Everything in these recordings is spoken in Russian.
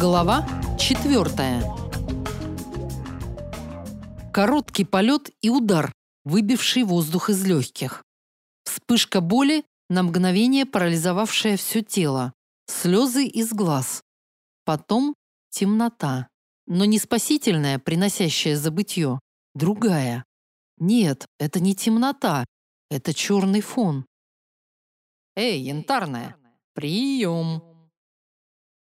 Глава четвертая. Короткий полет и удар, выбивший воздух из легких. Вспышка боли, на мгновение парализовавшая все тело. Слезы из глаз. Потом темнота. Но не спасительная, приносящая забытье. Другая. Нет, это не темнота. Это черный фон. «Эй, янтарная, прием!»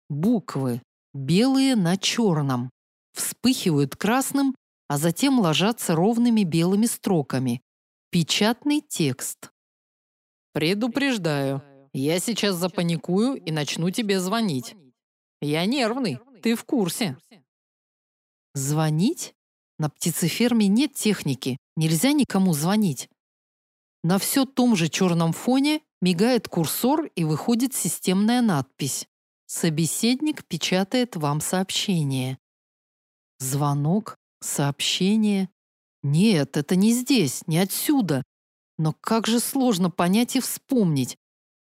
Буквы, белые на черном, вспыхивают красным, а затем ложатся ровными белыми строками. Печатный текст. «Предупреждаю, я сейчас запаникую и начну тебе звонить. Я нервный, ты в курсе». Звонить? На птицеферме нет техники, нельзя никому звонить. На все том же черном фоне мигает курсор и выходит системная надпись. Собеседник печатает вам сообщение. Звонок, сообщение. Нет, это не здесь, не отсюда. Но как же сложно понять и вспомнить.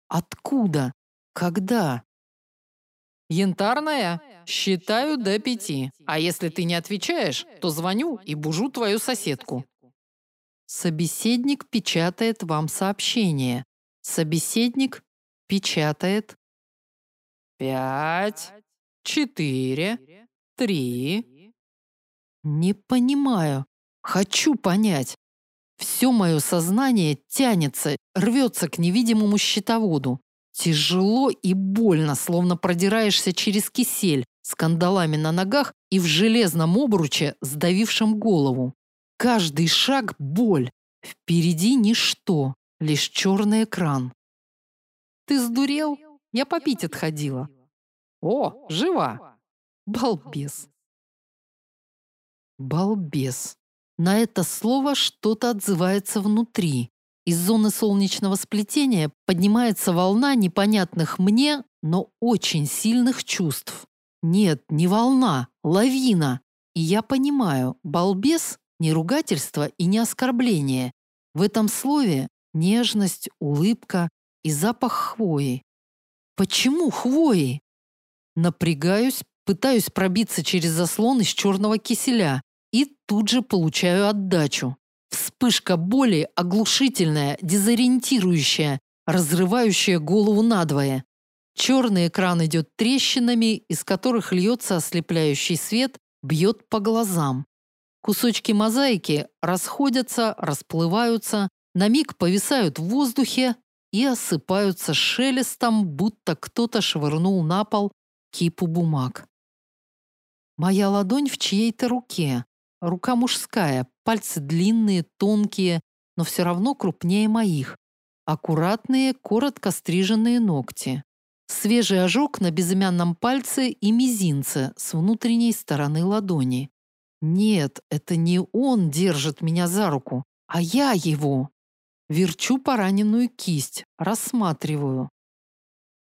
Откуда? Когда? Янтарная, считаю до пяти. А если ты не отвечаешь, то звоню и бужу твою соседку. Собеседник печатает вам сообщение. Собеседник печатает Пять, четыре, три. Не понимаю. Хочу понять. Все мое сознание тянется, рвется к невидимому щитоводу. Тяжело и больно, словно продираешься через кисель с кандалами на ногах и в железном обруче, сдавившем голову. Каждый шаг – боль. Впереди ничто, лишь черный экран. «Ты сдурел?» Я попить отходила. О, жива. Балбес. Балбес. На это слово что-то отзывается внутри. Из зоны солнечного сплетения поднимается волна непонятных мне, но очень сильных чувств. Нет, не волна, лавина. И я понимаю, балбес – не ругательство и не оскорбление. В этом слове нежность, улыбка и запах хвои. Почему хвои? Напрягаюсь, пытаюсь пробиться через заслон из черного киселя и тут же получаю отдачу. Вспышка боли оглушительная, дезориентирующая, разрывающая голову надвое. Черный экран идет трещинами, из которых льется ослепляющий свет, бьет по глазам. Кусочки мозаики расходятся, расплываются, на миг повисают в воздухе, и осыпаются шелестом, будто кто-то швырнул на пол кипу бумаг. Моя ладонь в чьей-то руке. Рука мужская, пальцы длинные, тонкие, но все равно крупнее моих. Аккуратные, коротко стриженные ногти. Свежий ожог на безымянном пальце и мизинце с внутренней стороны ладони. Нет, это не он держит меня за руку, а я его. Верчу пораненную кисть, рассматриваю.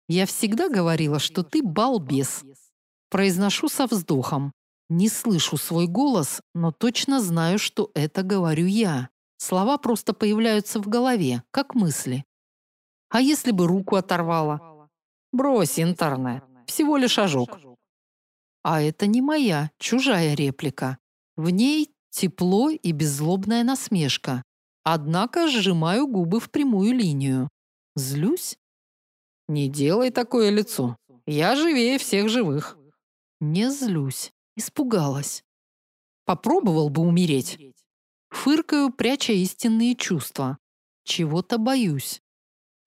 Я всегда говорила, что ты балбес. Произношу со вздохом. Не слышу свой голос, но точно знаю, что это говорю я. Слова просто появляются в голове, как мысли. А если бы руку оторвала? Брось, интернет. Всего лишь ожог. А это не моя, чужая реплика. В ней тепло и беззлобная насмешка. Однако сжимаю губы в прямую линию. Злюсь? Не делай такое лицо. Я живее всех живых. Не злюсь. Испугалась. Попробовал бы умереть. Фыркаю, пряча истинные чувства. Чего-то боюсь.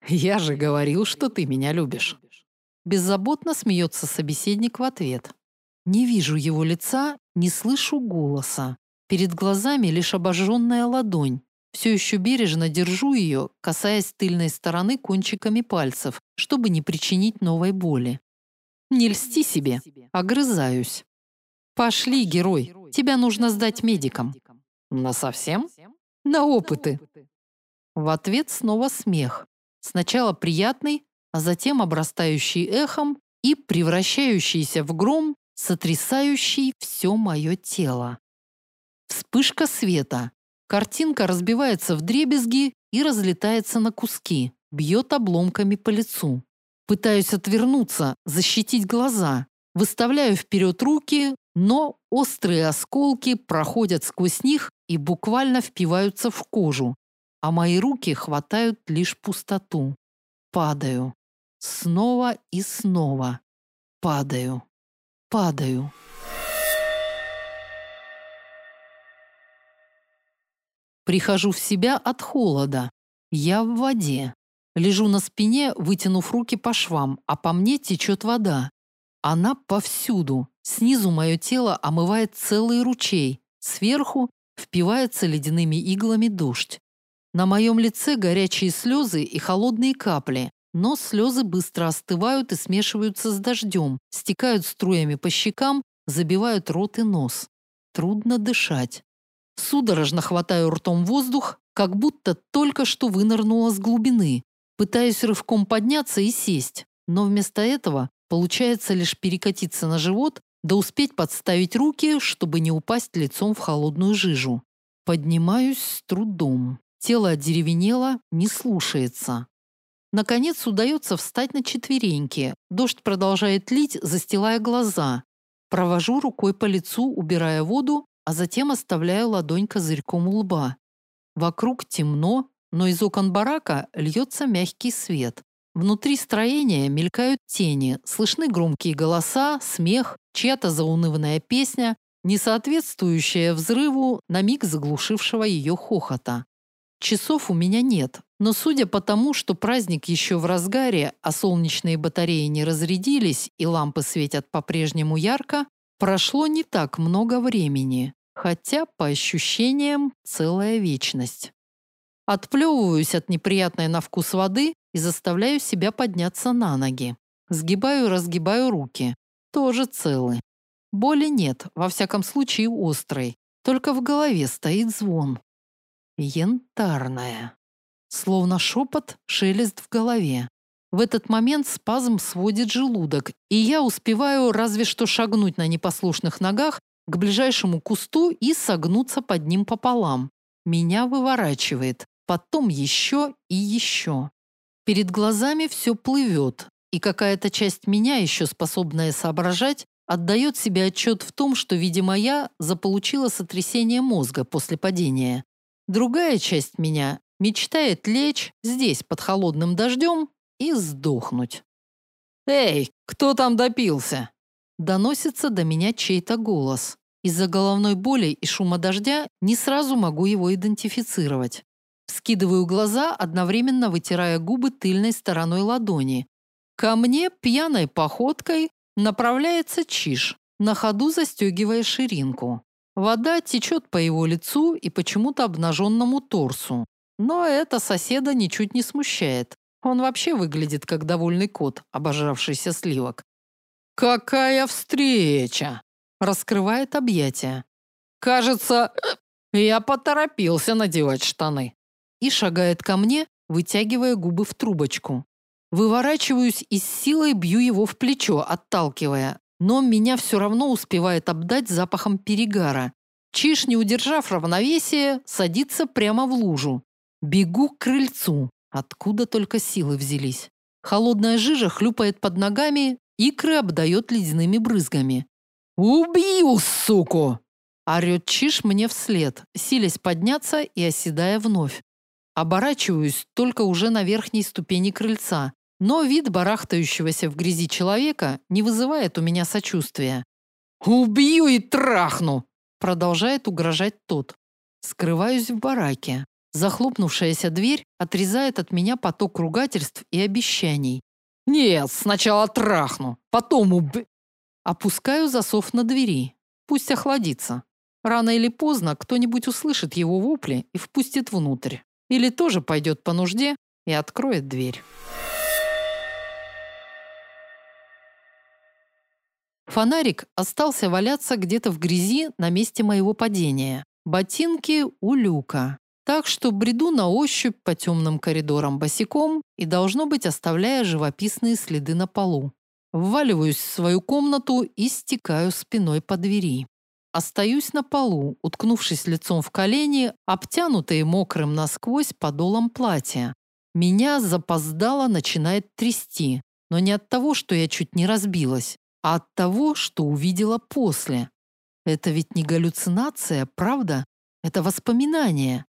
Я же говорил, что ты меня любишь. Беззаботно смеется собеседник в ответ. Не вижу его лица, не слышу голоса. Перед глазами лишь обожженная ладонь, все еще бережно держу ее, касаясь тыльной стороны кончиками пальцев, чтобы не причинить новой боли. Не льсти себе, огрызаюсь. Пошли, герой, тебя нужно сдать медикам. На совсем? На опыты. В ответ снова смех. Сначала приятный, а затем обрастающий эхом и превращающийся в гром, сотрясающий все мое тело. Вспышка света, Картинка разбивается в дребезги и разлетается на куски, бьет обломками по лицу. Пытаюсь отвернуться, защитить глаза. Выставляю вперед руки, но острые осколки проходят сквозь них и буквально впиваются в кожу, а мои руки хватают лишь пустоту. Падаю. Снова и снова. Падаю. Падаю. Прихожу в себя от холода. Я в воде. Лежу на спине, вытянув руки по швам, а по мне течет вода. Она повсюду. Снизу мое тело омывает целый ручей. Сверху впивается ледяными иглами дождь. На моем лице горячие слезы и холодные капли, но слезы быстро остывают и смешиваются с дождем, стекают струями по щекам, забивают рот и нос. Трудно дышать. Судорожно хватаю ртом воздух, как будто только что вынырнула с глубины. Пытаюсь рывком подняться и сесть, но вместо этого получается лишь перекатиться на живот да успеть подставить руки, чтобы не упасть лицом в холодную жижу. Поднимаюсь с трудом. Тело одеревенело, не слушается. Наконец удается встать на четвереньки. Дождь продолжает лить, застилая глаза. Провожу рукой по лицу, убирая воду, а затем оставляю ладонь козырьком у лба. Вокруг темно, но из окон барака льется мягкий свет. Внутри строения мелькают тени, слышны громкие голоса, смех, чья-то заунывная песня, не соответствующая взрыву, на миг заглушившего ее хохота. Часов у меня нет, но судя по тому, что праздник еще в разгаре, а солнечные батареи не разрядились и лампы светят по-прежнему ярко, Прошло не так много времени, хотя, по ощущениям, целая вечность. Отплевываюсь от неприятной на вкус воды и заставляю себя подняться на ноги. Сгибаю и разгибаю руки. Тоже целы. Боли нет, во всяком случае острой. Только в голове стоит звон. Янтарная. Словно шепот, шелест в голове. В этот момент спазм сводит желудок, и я успеваю разве что шагнуть на непослушных ногах к ближайшему кусту и согнуться под ним пополам. Меня выворачивает, потом еще и еще. Перед глазами все плывет, и какая-то часть меня, еще способная соображать, отдает себе отчет в том, что, видимо, я заполучила сотрясение мозга после падения. Другая часть меня мечтает лечь здесь под холодным дождем и сдохнуть. «Эй, кто там допился?» Доносится до меня чей-то голос. Из-за головной боли и шума дождя не сразу могу его идентифицировать. Скидываю глаза, одновременно вытирая губы тыльной стороной ладони. Ко мне пьяной походкой направляется Чиш, на ходу застегивая ширинку. Вода течет по его лицу и почему-то обнаженному торсу. Но это соседа ничуть не смущает. Он вообще выглядит как довольный кот, обожравшийся сливок. «Какая встреча!» Раскрывает объятия. «Кажется, я поторопился надевать штаны». И шагает ко мне, вытягивая губы в трубочку. Выворачиваюсь и с силой бью его в плечо, отталкивая. Но меня все равно успевает обдать запахом перегара. Чиш, не удержав равновесия, садится прямо в лужу. Бегу к крыльцу. Откуда только силы взялись? Холодная жижа хлюпает под ногами, икры обдает ледяными брызгами. «Убью, суку!» Орет Чиш мне вслед, силясь подняться и оседая вновь. Оборачиваюсь только уже на верхней ступени крыльца, но вид барахтающегося в грязи человека не вызывает у меня сочувствия. «Убью и трахну!» Продолжает угрожать тот. Скрываюсь в бараке. Захлопнувшаяся дверь отрезает от меня поток ругательств и обещаний. «Нет, сначала трахну, потом уб...» Опускаю засов на двери. Пусть охладится. Рано или поздно кто-нибудь услышит его вопли и впустит внутрь. Или тоже пойдет по нужде и откроет дверь. Фонарик остался валяться где-то в грязи на месте моего падения. Ботинки у люка. Так что бреду на ощупь по темным коридорам босиком и, должно быть, оставляя живописные следы на полу. Вваливаюсь в свою комнату и стекаю спиной по двери. Остаюсь на полу, уткнувшись лицом в колени, обтянутые мокрым насквозь подолом платья. Меня запоздало начинает трясти, но не от того, что я чуть не разбилась, а от того, что увидела после. Это ведь не галлюцинация, правда? Это воспоминание.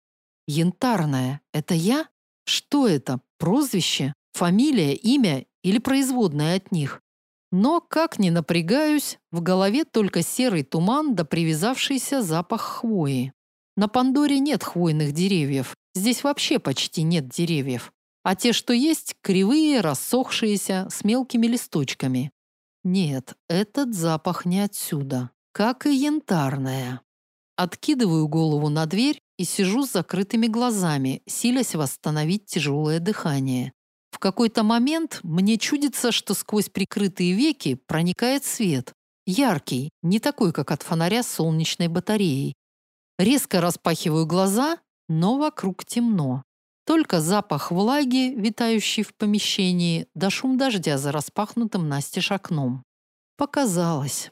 Янтарное – это я? Что это? Прозвище? Фамилия, имя или производная от них? Но, как ни напрягаюсь, в голове только серый туман да привязавшийся запах хвои. На Пандоре нет хвойных деревьев. Здесь вообще почти нет деревьев. А те, что есть, кривые, рассохшиеся, с мелкими листочками. Нет, этот запах не отсюда. Как и янтарная. Откидываю голову на дверь и сижу с закрытыми глазами, силясь восстановить тяжелое дыхание. В какой-то момент мне чудится, что сквозь прикрытые веки проникает свет. Яркий, не такой, как от фонаря с солнечной батареей. Резко распахиваю глаза, но вокруг темно. Только запах влаги, витающий в помещении, да шум дождя за распахнутым настежь окном. Показалось.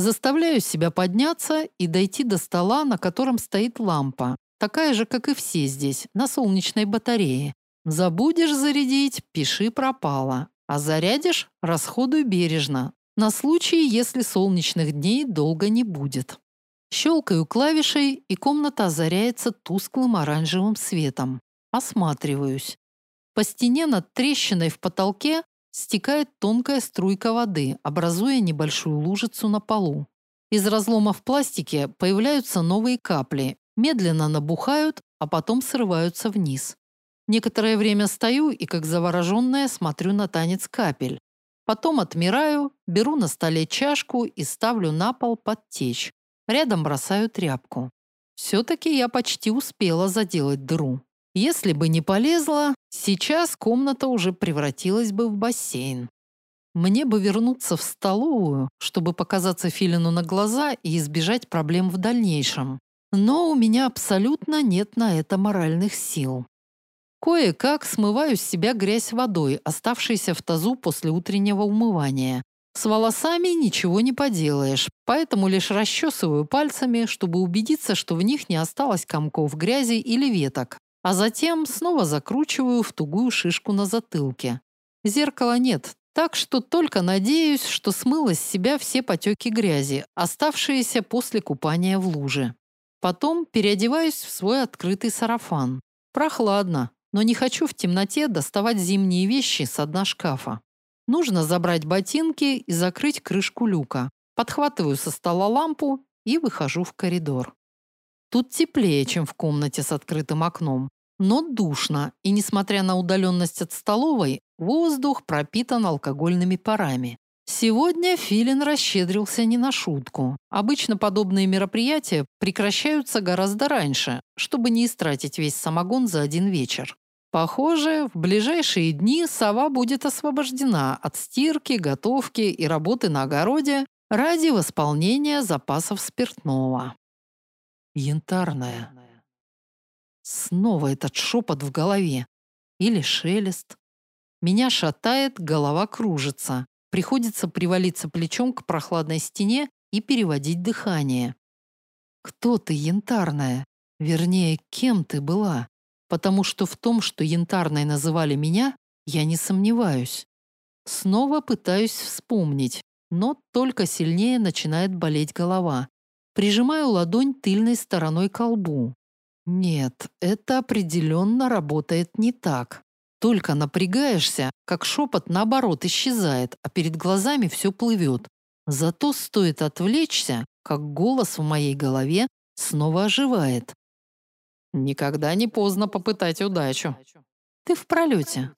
Заставляю себя подняться и дойти до стола, на котором стоит лампа, такая же, как и все здесь, на солнечной батарее. Забудешь зарядить – пиши пропало, а зарядишь – расходуй бережно, на случай, если солнечных дней долго не будет. Щелкаю клавишей, и комната озаряется тусклым оранжевым светом. Осматриваюсь. По стене над трещиной в потолке стекает тонкая струйка воды, образуя небольшую лужицу на полу. Из разлома в пластике появляются новые капли, медленно набухают, а потом срываются вниз. Некоторое время стою и, как завороженная, смотрю на танец капель. Потом отмираю, беру на столе чашку и ставлю на пол под течь. Рядом бросаю тряпку. Все-таки я почти успела заделать дыру. Если бы не полезла, сейчас комната уже превратилась бы в бассейн. Мне бы вернуться в столовую, чтобы показаться Филину на глаза и избежать проблем в дальнейшем. Но у меня абсолютно нет на это моральных сил. Кое-как смываю с себя грязь водой, оставшейся в тазу после утреннего умывания. С волосами ничего не поделаешь, поэтому лишь расчесываю пальцами, чтобы убедиться, что в них не осталось комков грязи или веток, а затем снова закручиваю в тугую шишку на затылке. Зеркала нет, так что только надеюсь, что смыло с себя все потеки грязи, оставшиеся после купания в луже. Потом переодеваюсь в свой открытый сарафан. Прохладно, но не хочу в темноте доставать зимние вещи с дна шкафа. Нужно забрать ботинки и закрыть крышку люка. Подхватываю со стола лампу и выхожу в коридор. Тут теплее, чем в комнате с открытым окном, но душно, и несмотря на удаленность от столовой, воздух пропитан алкогольными парами. Сегодня Филин расщедрился не на шутку. Обычно подобные мероприятия прекращаются гораздо раньше, чтобы не истратить весь самогон за один вечер. Похоже, в ближайшие дни сова будет освобождена от стирки, готовки и работы на огороде ради восполнения запасов спиртного. Янтарная. Снова этот шепот в голове. Или шелест. Меня шатает, голова кружится. Приходится привалиться плечом к прохладной стене и переводить дыхание. Кто ты, янтарная? Вернее, кем ты была? Потому что в том, что янтарной называли меня, я не сомневаюсь. Снова пытаюсь вспомнить, но только сильнее начинает болеть голова. Прижимаю ладонь тыльной стороной к лбу. Нет, это определенно работает не так. Только напрягаешься, как шепот наоборот исчезает, а перед глазами все плывет. Зато стоит отвлечься, как голос в моей голове снова оживает. Никогда не поздно попытать удачу. Ты в пролете.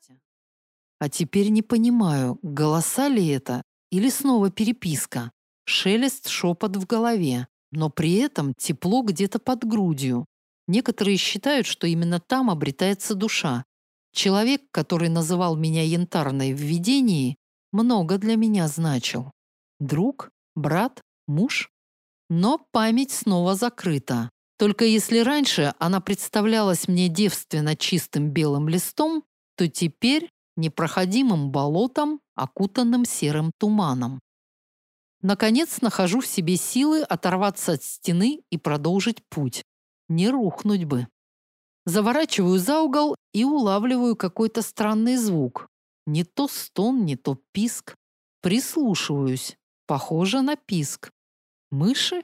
А теперь не понимаю, голоса ли это или снова переписка. Шелест, шепот в голове но при этом тепло где-то под грудью. Некоторые считают, что именно там обретается душа. Человек, который называл меня янтарной в видении, много для меня значил. Друг, брат, муж. Но память снова закрыта. Только если раньше она представлялась мне девственно чистым белым листом, то теперь непроходимым болотом, окутанным серым туманом. Наконец нахожу в себе силы оторваться от стены и продолжить путь. Не рухнуть бы. Заворачиваю за угол и улавливаю какой-то странный звук. Не то стон, не то писк. Прислушиваюсь. Похоже на писк. Мыши?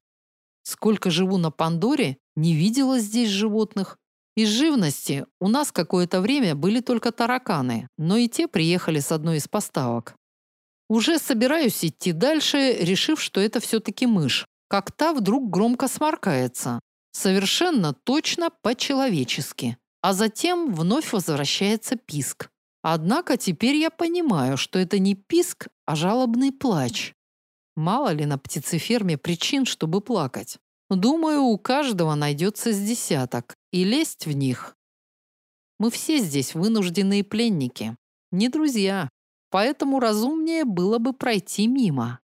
Сколько живу на Пандоре, не видела здесь животных. Из живности у нас какое-то время были только тараканы, но и те приехали с одной из поставок. Уже собираюсь идти дальше, решив, что это все-таки мышь, как та вдруг громко сморкается. Совершенно точно по-человечески. А затем вновь возвращается писк. Однако теперь я понимаю, что это не писк, а жалобный плач. Мало ли на птицеферме причин, чтобы плакать. Думаю, у каждого найдется с десяток, и лезть в них. Мы все здесь вынужденные пленники, не друзья, поэтому разумнее было бы пройти мимо.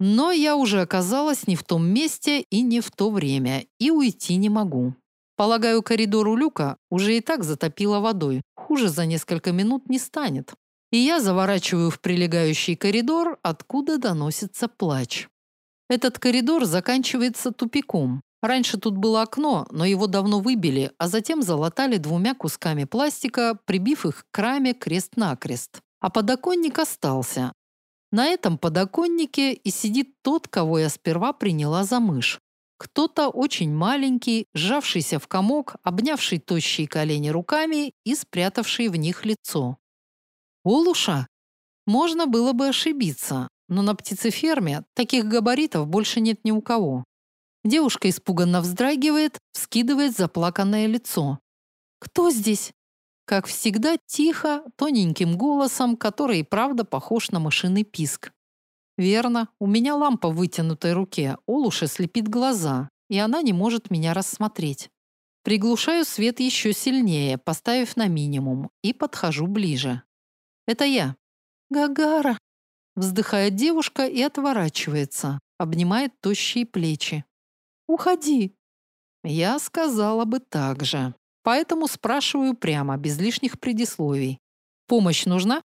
Но я уже оказалась не в том месте и не в то время, и уйти не могу. Полагаю, коридор у люка уже и так затопило водой. Хуже за несколько минут не станет. И я заворачиваю в прилегающий коридор, откуда доносится плач. Этот коридор заканчивается тупиком. Раньше тут было окно, но его давно выбили, а затем залатали двумя кусками пластика, прибив их к раме крест-накрест. А подоконник остался. На этом подоконнике и сидит тот, кого я сперва приняла за мышь. Кто-то очень маленький, сжавшийся в комок, обнявший тощие колени руками и спрятавший в них лицо. Олуша? Можно было бы ошибиться, но на птицеферме таких габаритов больше нет ни у кого. Девушка испуганно вздрагивает, вскидывает заплаканное лицо. «Кто здесь?» Как всегда, тихо, тоненьким голосом, который и правда похож на машинный писк. Верно, у меня лампа в вытянутой руке, Олуша слепит глаза, и она не может меня рассмотреть. Приглушаю свет еще сильнее, поставив на минимум, и подхожу ближе. Это я. Гагара. Вздыхает девушка и отворачивается, обнимает тощие плечи. Уходи. Я сказала бы так же. Поэтому спрашиваю прямо, без лишних предисловий. Помощь нужна?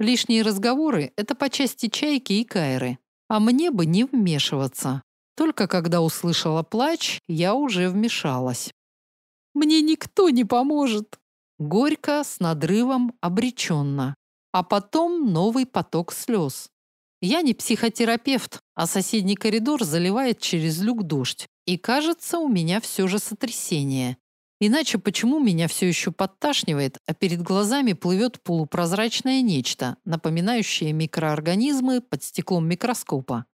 Лишние разговоры – это по части чайки и кайры. А мне бы не вмешиваться. Только когда услышала плач, я уже вмешалась. «Мне никто не поможет!» Горько, с надрывом, обреченно. А потом новый поток слез. Я не психотерапевт, а соседний коридор заливает через люк дождь. И кажется, у меня все же сотрясение. Иначе почему меня все еще подташнивает, а перед глазами плывет полупрозрачное нечто, напоминающее микроорганизмы под стеклом микроскопа?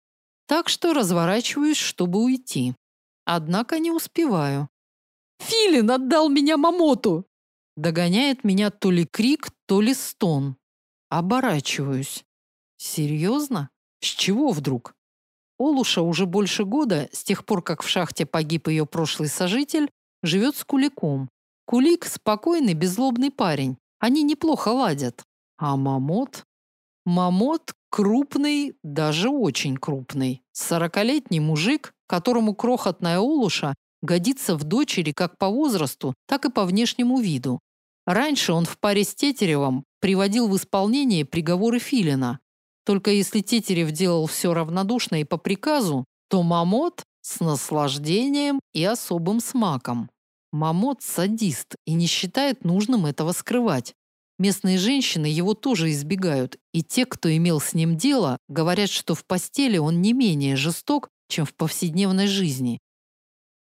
Так что разворачиваюсь, чтобы уйти. Однако не успеваю. «Филин отдал меня Мамоту!» Догоняет меня то ли крик, то ли стон. Оборачиваюсь. Серьезно? С чего вдруг? Олуша уже больше года, с тех пор, как в шахте погиб ее прошлый сожитель, живет с Куликом. Кулик – спокойный, беззлобный парень. Они неплохо ладят. А Мамот? Мамот – крупный, даже очень крупный. Сорокалетний мужик, которому крохотная Олуша годится в дочери как по возрасту, так и по внешнему виду. Раньше он в паре с Тетеревым приводил в исполнение приговоры Филина. Только если Тетерев делал все равнодушно и по приказу, то Мамот с наслаждением и особым смаком. Мамот садист и не считает нужным этого скрывать. Местные женщины его тоже избегают, и те, кто имел с ним дело, говорят, что в постели он не менее жесток, чем в повседневной жизни.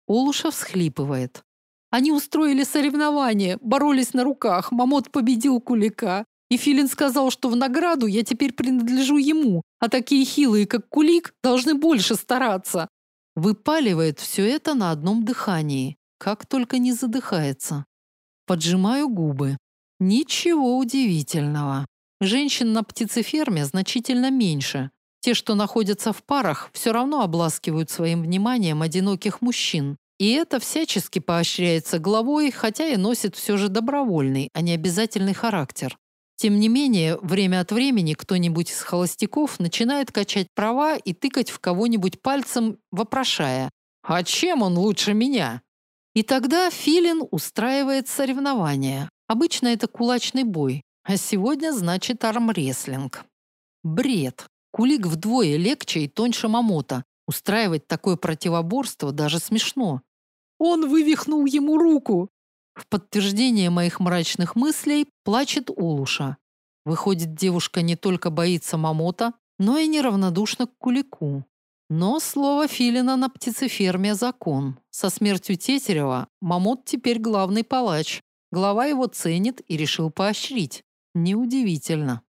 Олуша всхлипывает. Они устроили соревнование, боролись на руках, Мамот победил Кулика. И Филин сказал, что в награду я теперь принадлежу ему, а такие хилые, как Кулик, должны больше стараться. Выпаливает все это на одном дыхании, как только не задыхается. Поджимаю губы. Ничего удивительного. Женщин на птицеферме значительно меньше. Те, что находятся в парах, все равно обласкивают своим вниманием одиноких мужчин. И это всячески поощряется главой, хотя и носит все же добровольный, а не обязательный характер. Тем не менее, время от времени кто-нибудь из холостяков начинает качать права и тыкать в кого-нибудь пальцем, вопрошая «А чем он лучше меня?» И тогда Филин устраивает соревнования. Обычно это кулачный бой, а сегодня значит армрестлинг. Бред. Кулик вдвое легче и тоньше мамота. Устраивать такое противоборство даже смешно. Он вывихнул ему руку, в подтверждение моих мрачных мыслей плачет Улуша. Выходит, девушка не только боится Мамота, но и неравнодушна к Кулику. Но слово Филина на птицеферме – закон. Со смертью Тетерева Мамот теперь главный палач. Глава его ценит и решил поощрить. Неудивительно.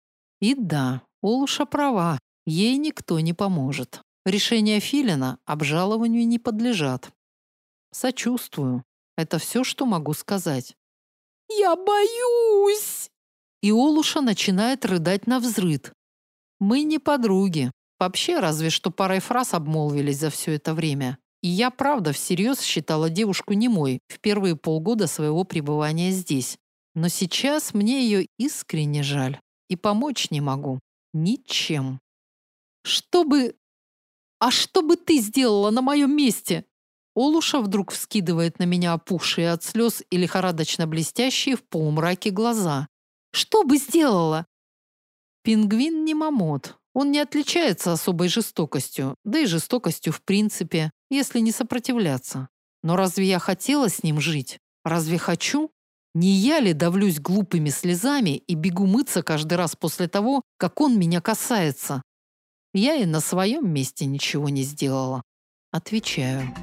И да, Олуша права, ей никто не поможет. Решения Филина обжалованию не подлежат. Сочувствую. Это все, что могу сказать. «Я боюсь!» И Олуша начинает рыдать на взрыд. Мы не подруги. Вообще, разве что парой фраз обмолвились за все это время. И я, правда, всерьез считала девушку немой в первые полгода своего пребывания здесь. Но сейчас мне ее искренне жаль. И помочь не могу. Ничем. Чтобы... А что бы ты сделала на моем месте? Олуша вдруг вскидывает на меня опухшие от слез и лихорадочно блестящие в полумраке глаза. Что бы сделала? Пингвин не мамот. Он не отличается особой жестокостью, да и жестокостью в принципе, если не сопротивляться. Но разве я хотела с ним жить? Разве хочу? Не я ли давлюсь глупыми слезами и бегу мыться каждый раз после того, как он меня касается? Я и на своем месте ничего не сделала. Отвечаю.